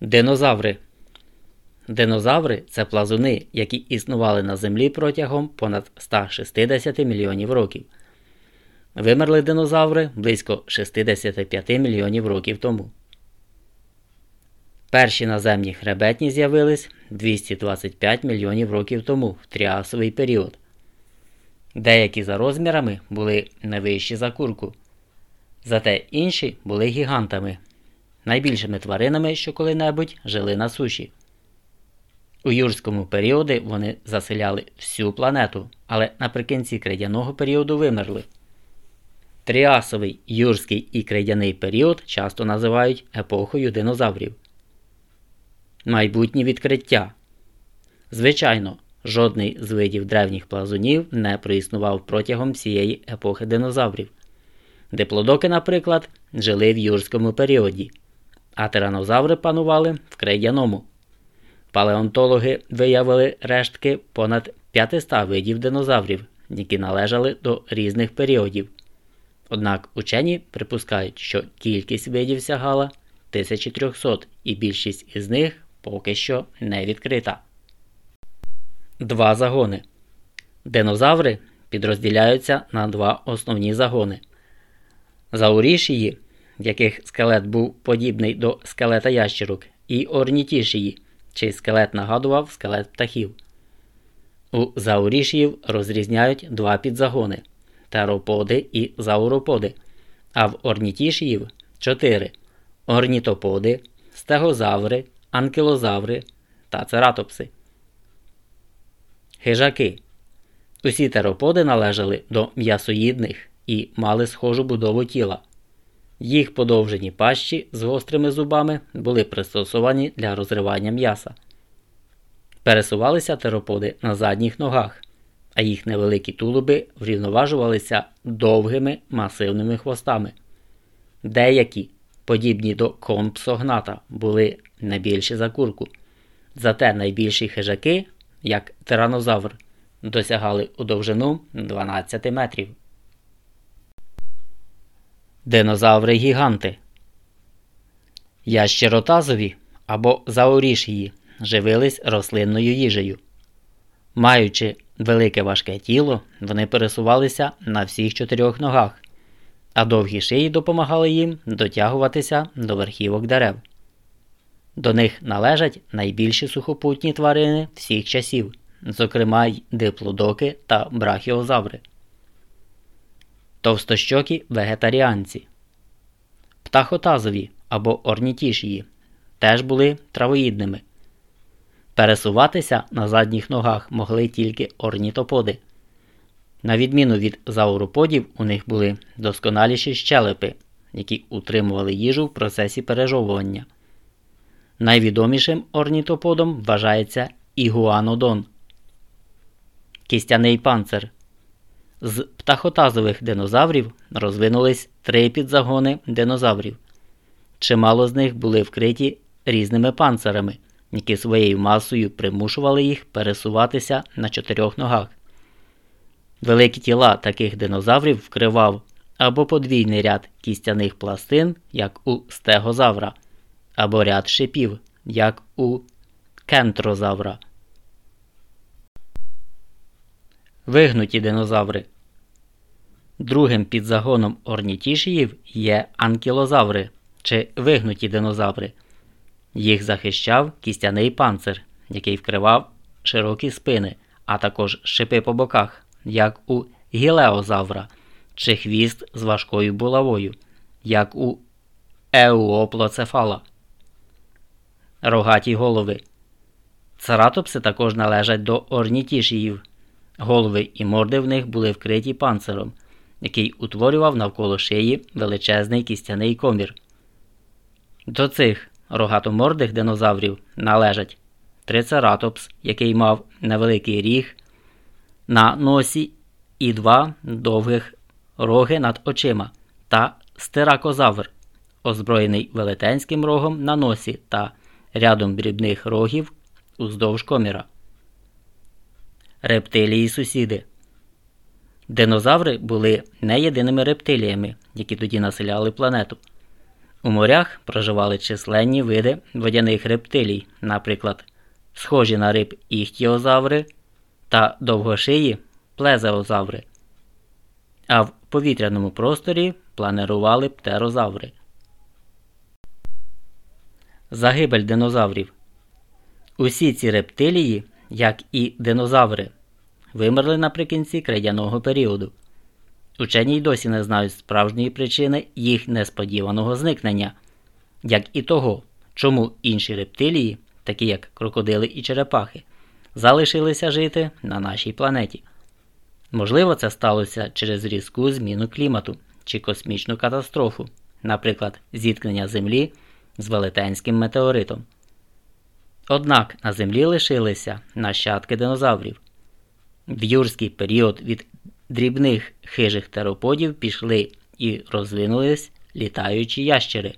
Динозаври. Динозаври це плазуни, які існували на Землі протягом понад 160 мільйонів років. Вимерли динозаври близько 65 мільйонів років тому. Перші наземні хребетні з'явились 225 мільйонів років тому в тріасовий період. Деякі за розмірами були не вищі за курку, зате інші були гігантами найбільшими тваринами, що коли-небудь жили на суші. У юрському періоді вони заселяли всю планету, але наприкінці крейдяного періоду вимерли. Тріасовий, юрський і крейдяний період часто називають епохою динозаврів. Майбутні відкриття. Звичайно, жодний з видів древніх плазунів не проіснував протягом всієї епохи динозаврів. Диплодоки, наприклад, жили в юрському періоді а тиранозаври панували в крейдяному. Палеонтологи виявили рештки понад 500 видів динозаврів, які належали до різних періодів. Однак учені припускають, що кількість видів сягала 1300 і більшість із них поки що не відкрита. Два загони. Динозаври підрозділяються на два основні загони. Заурішії в яких скелет був подібний до скелета ящерок, і орнітішії, чий скелет нагадував скелет птахів. У заурішіїв розрізняють два підзагони тероподи і зауроподи, а в орнітішіїв чотири орнітоподи, стегозаври, анкилозаври та цератопси. Хижаки. Усі тероподи належали до м'ясоїдних і мали схожу будову тіла. Їх подовжені пащі з гострими зубами були пристосовані для розривання м'яса. Пересувалися тероподи на задніх ногах, а їх невеликі тулуби врівноважувалися довгими масивними хвостами. Деякі, подібні до компсогната, були не більші за курку. Зате найбільші хижаки, як тиранозавр, досягали у довжину 12 метрів. Динозаври гіганти. Ящеротазові або заорішії живились рослинною їжею. Маючи велике важке тіло, вони пересувалися на всіх чотирьох ногах, а довгі шиї допомагали їм дотягуватися до верхівок дерев. До них належать найбільші сухопутні тварини всіх часів, зокрема й диплодоки та брахіозаври товстощокі вегетаріанці, птахотазові або орнітішії теж були травоїдними. Пересуватися на задніх ногах могли тільки орнітоподи. На відміну від зауроподів, у них були досконаліші щелепи, які утримували їжу в процесі пережовування. Найвідомішим орнітоподом вважається ігуанодон, кістяний панцир. З птахотазових динозаврів розвинулись три підзагони динозаврів. Чимало з них були вкриті різними панцирами, які своєю масою примушували їх пересуватися на чотирьох ногах. Великі тіла таких динозаврів вкривав або подвійний ряд кістяних пластин, як у стегозавра, або ряд шипів, як у кентрозавра. Вигнуті динозаври. Другим підзагоном орнітішіїв є анкілозаври чи вигнуті динозаври. Їх захищав кістяний панцир, який вкривав широкі спини, а також шипи по боках, як у гілеозавра, чи хвіст з важкою булавою, як у еуоплоцефала. Рогаті голови. Цератопси також належать до орнітішіїв. Голови і морди в них були вкриті панциром, який утворював навколо шиї величезний кістяний комір. До цих рогатомордих динозаврів належать трицератопс, який мав невеликий ріг на носі і два довгих роги над очима, та стиракозавр, озброєний велетенським рогом на носі та рядом дрібних рогів уздовж коміра рептилії сусіди. Динозаври були не єдиними рептиліями, які тоді населяли планету. У морях проживали численні види водяних рептилій, наприклад, схожі на риб іхтіозаври та довгошиї плезеозаври. А в повітряному просторі планирували птерозаври. Загибель динозаврів. Усі ці рептилії, як і динозаври, вимерли наприкінці крейдяного періоду. Учені й досі не знають справжньої причини їх несподіваного зникнення, як і того, чому інші рептилії, такі як крокодили і черепахи, залишилися жити на нашій планеті. Можливо, це сталося через різку зміну клімату чи космічну катастрофу, наприклад, зіткнення Землі з велетенським метеоритом. Однак на Землі лишилися нащадки динозаврів. В юрський період від дрібних хижих тероподів пішли і розвинулись літаючі ящери,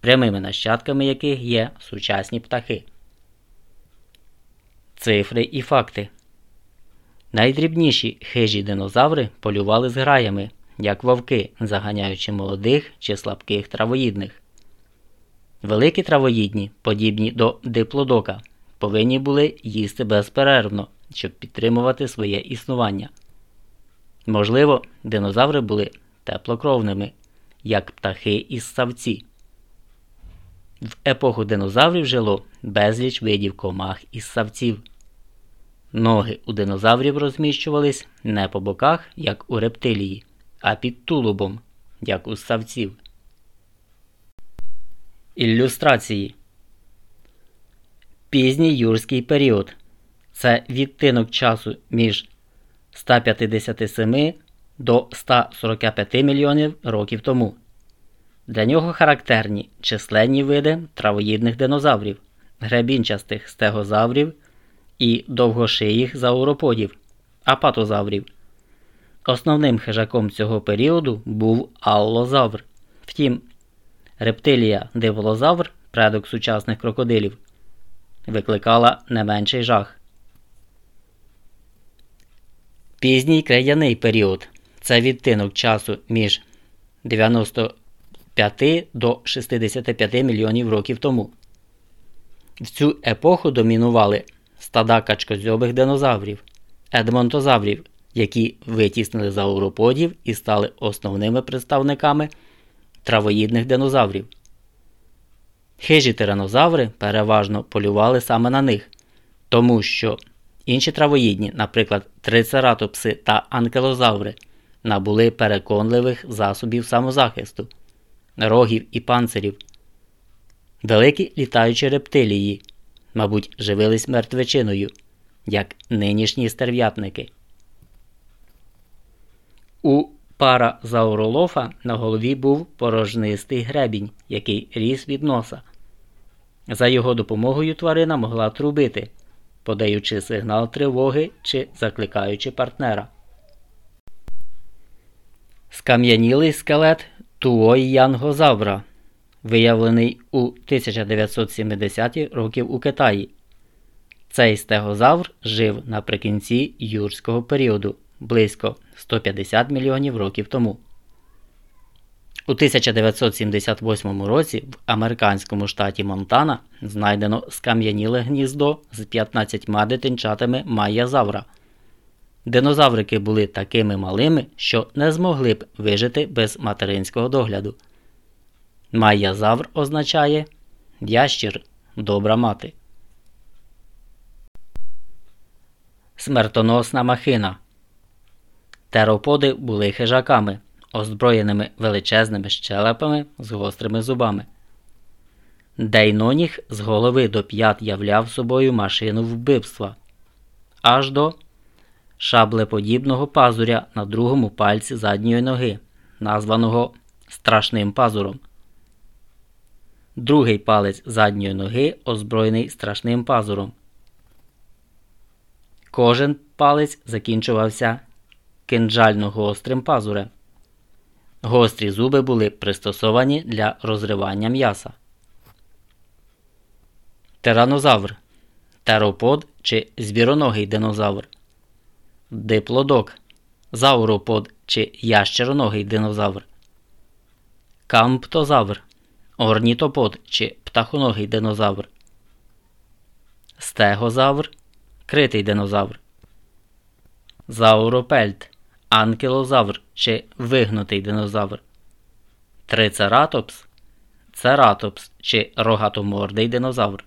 прямими нащадками яких є сучасні птахи. Цифри і факти. Найдрібніші хижі динозаври полювали з граями, як вовки, заганяючи молодих чи слабких травоїдних. Великі травоїдні, подібні до диплодока, повинні були їсти безперервно, щоб підтримувати своє існування. Можливо, динозаври були теплокровними, як птахи із савці. В епоху динозаврів жило безліч видів комах із савців. Ноги у динозаврів розміщувались не по боках, як у рептилії, а під тулубом, як у ссавців. Ілюстрації Пізній юрський період це відтинок часу між 157 до 145 мільйонів років тому. Для нього характерні численні види травоїдних динозаврів, гребінчастих стегозаврів і довгошиїх зауроподів, апатозаврів. Основним хижаком цього періоду був аллозавр. Втім, рептилія диволозавр, предок сучасних крокодилів, викликала не менший жах. Пізній крейдяний період це відтинок часу між 95 до 65 мільйонів років тому. В цю епоху домінували стада качкозьобих динозаврів, едмонтозаврів, які витіснили зауроподів і стали основними представниками травоїдних динозаврів. Хижі тиранозаври переважно полювали саме на них, тому що інші травоїдні, наприклад, трицератопси та анкелозаври, набули переконливих засобів самозахисту, рогів і панцирів. Великі літаючі рептилії, мабуть, живились мертвечиною, як нинішні стерв'ятники. У паразауролофа на голові був порожнистий гребінь, який ріс від носа. За його допомогою тварина могла трубити, подаючи сигнал тривоги чи закликаючи партнера. Скам'янілий скелет Туой-Янгозавра, виявлений у 1970-ті років у Китаї. Цей стегозавр жив наприкінці юрського періоду близько 150 мільйонів років тому. У 1978 році в американському штаті Монтана знайдено скам'яніле гніздо з 15 дитинчатами майязавра. Динозаврики були такими малими, що не змогли б вижити без материнського догляду. Майязавр означає ящір добра мати. Смертоносна махина. Тероподи були хижаками, озброєними величезними щелепами з гострими зубами. Дейноніг з голови до п'ят являв собою машину вбивства аж до шаблеподібного пазуря на другому пальці задньої ноги, названого страшним пазуром. Другий палець задньої ноги озброєний страшним пазуром. Кожен палець закінчувався кинджально гострим пазурем. Гострі зуби були пристосовані для розривання м'яса. Тиранозавр теропод чи звіроногий динозавр, диплодок, зауропод чи ящероногий динозавр, камптозавр орнітопод чи птахоногий динозавр, стегозавр критий динозавр, зауропельт, анкілозавр чи вигнутий динозавр, трицератопс, цератопс чи рогатомордий динозавр.